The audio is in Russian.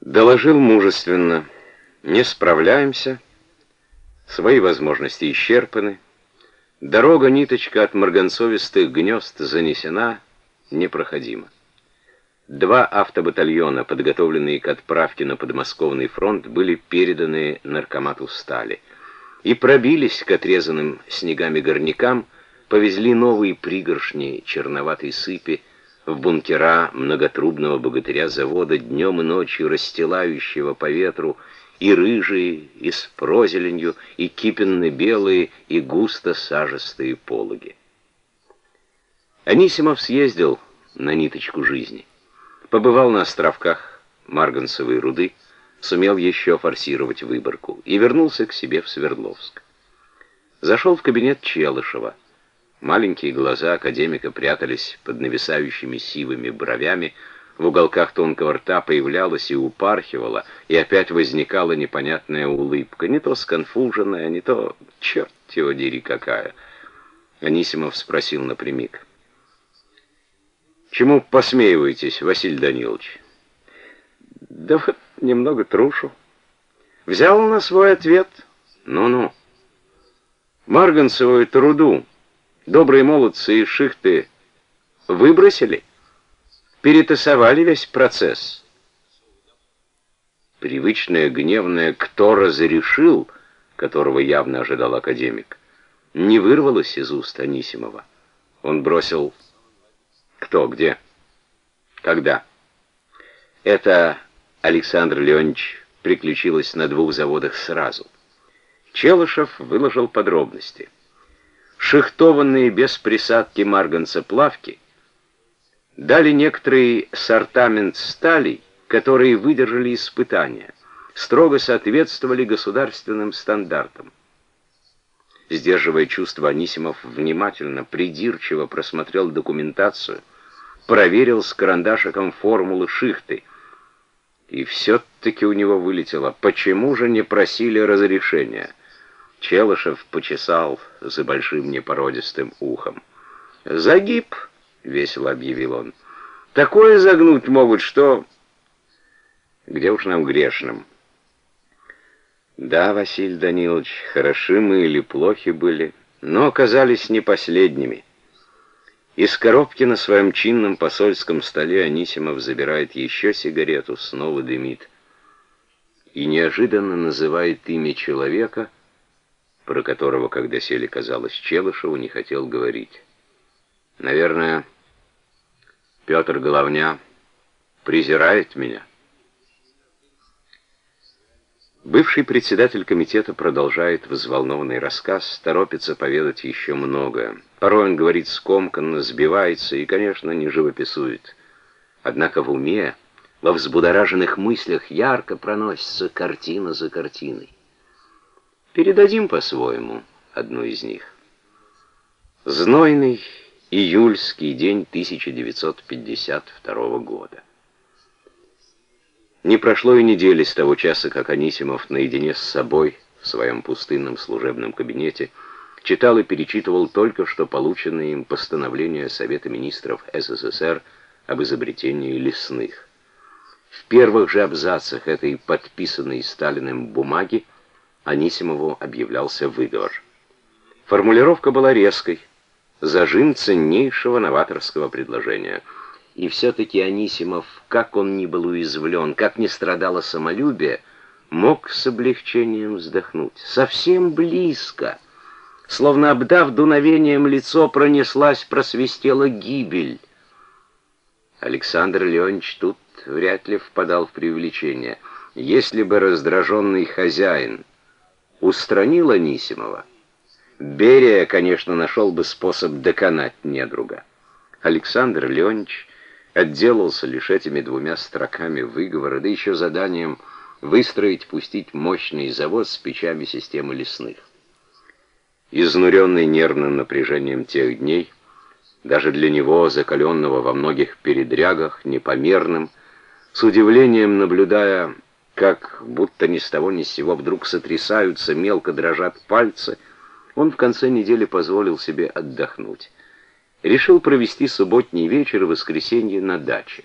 Доложил мужественно. Не справляемся. Свои возможности исчерпаны. Дорога-ниточка от марганцовистых гнезд занесена непроходима. Два автобатальона, подготовленные к отправке на подмосковный фронт, были переданы наркомату стали и пробились к отрезанным снегами горнякам, повезли новые пригоршни черноватой сыпи, в бункера многотрубного богатыря завода днем и ночью расстилающего по ветру и рыжие, и с прозеленью, и кипенно-белые, и густо сажистые пологи. Анисимов съездил на ниточку жизни, побывал на островках Марганцевой руды, сумел еще форсировать выборку и вернулся к себе в Свердловск. Зашел в кабинет Челышева. Маленькие глаза академика прятались под нависающими сивыми бровями, в уголках тонкого рта появлялась и упархивала, и опять возникала непонятная улыбка, не то сконфуженная, не то, черт его дери, какая. Анисимов спросил напрямик. «Чему посмеиваетесь, Василий Данилович?» «Да вот немного трушу». «Взял на свой ответ?» «Ну-ну». «Марганцевую труду» Добрые молодцы из шихты выбросили, перетасовали весь процесс. Привычное гневное «кто разрешил», которого явно ожидал академик, не вырвалось из уст Анисимова. Он бросил «Кто? Где? Когда?» Это Александр Леонидович приключилось на двух заводах сразу. Челышев выложил подробности шихтованные без присадки марганца плавки дали некоторый сортамент сталей, которые выдержали испытания, строго соответствовали государственным стандартам. Сдерживая чувство, Анисимов внимательно, придирчиво просмотрел документацию, проверил с карандашиком формулы шихты. И все-таки у него вылетело, почему же не просили разрешения? Челышев почесал за большим непородистым ухом. «Загиб!» — весело объявил он. «Такое загнуть могут, что...» «Где уж нам грешным?» «Да, Василий Данилович, хороши мы или плохи были, но оказались не последними». Из коробки на своем чинном посольском столе Анисимов забирает еще сигарету, снова дымит. И неожиданно называет имя человека — про которого, когда сели, казалось, Челышеву не хотел говорить. Наверное, Петр Головня презирает меня. Бывший председатель комитета продолжает взволнованный рассказ, торопится поведать еще многое. Порой он говорит скомканно, сбивается и, конечно, не живописует. Однако в уме, во взбудораженных мыслях ярко проносится картина за картиной. Передадим по-своему одну из них. Знойный июльский день 1952 года. Не прошло и недели с того часа, как Анисимов наедине с собой в своем пустынном служебном кабинете читал и перечитывал только что полученные им постановления Совета министров СССР об изобретении лесных. В первых же абзацах этой подписанной Сталиным бумаги Анисимову объявлялся выговор. Формулировка была резкой, зажим ценнейшего новаторского предложения. И все-таки Анисимов, как он ни был уязвлен, как ни страдало самолюбие, мог с облегчением вздохнуть. Совсем близко, словно обдав дуновением лицо, пронеслась, просвистела гибель. Александр Леонидович тут вряд ли впадал в преувеличение. Если бы раздраженный хозяин устранил Анисимова, Берия, конечно, нашел бы способ доконать недруга. Александр Леонидович отделался лишь этими двумя строками выговора, да еще заданием выстроить, пустить мощный завод с печами системы лесных. Изнуренный нервным напряжением тех дней, даже для него, закаленного во многих передрягах, непомерным, с удивлением наблюдая как будто ни с того ни с сего вдруг сотрясаются, мелко дрожат пальцы, он в конце недели позволил себе отдохнуть. Решил провести субботний вечер и воскресенье на даче.